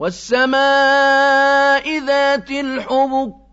وَالسَّمَاءِ ذَاتِ الْحُبُكِ